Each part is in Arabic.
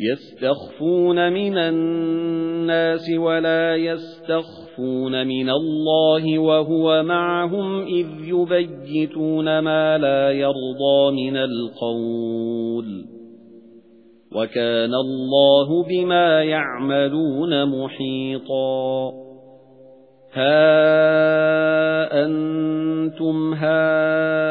يَسْتَخْفُونَ مِنَ النَّاسِ وَلَا يَسْتَخْفُونَ مِنَ اللَّهِ وَهُوَ مَعَهُمْ إِذْ يُبَيِّتُونَ مَا لَا يَرْضَى مِنَ الْقَوْلِ وَكَانَ اللَّهُ بِمَا يَعْمَلُونَ مُحِيطًا هَا أَنْتُمْ هَؤُلَاءِ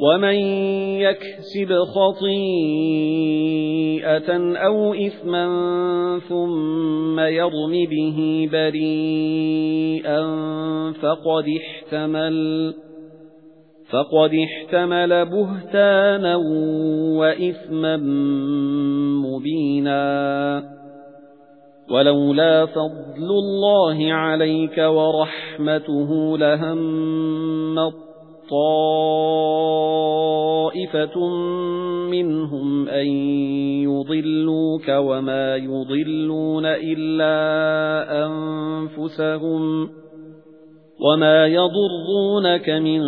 وَمَن يَكْسِبْ خَطِيئَةً أَوْ إِثْمًا ثُمَّ يَرْمِ بِهِ بَرِيئًا فَقَدِ احْتَمَلَ فَقَدِ احْتَمَلَ بُهْتَانًا وَإِثْمًا مُبِينًا. وَلَوْلَا فَضْلُ اللَّهِ عَلَيْكَ وَرَحْمَتُهُ لَهَمَّتْ طَائِفَةٌ مِنْهُمْ أَن يُضِلُّوكَ وَمَا يُضِلُّونَ إِلَّا أَنفُسَهُمْ وَمَا يَضُرُّونَكَ مِنْ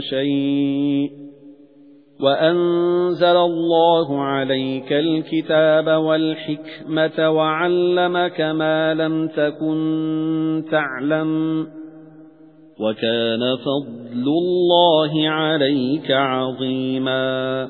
شَيْءٍ وَأَنزَلَ اللَّهُ عَلَيْكَ الْكِتَابَ وَالْحِكْمَةَ وَعَلَّمَكَ مَا لَمْ تَكُنْ تَعْلَمُ وَكَانَ فَضْلُ اللَّهِ عَلَيْكَ عَظِيمًا.